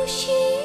无需。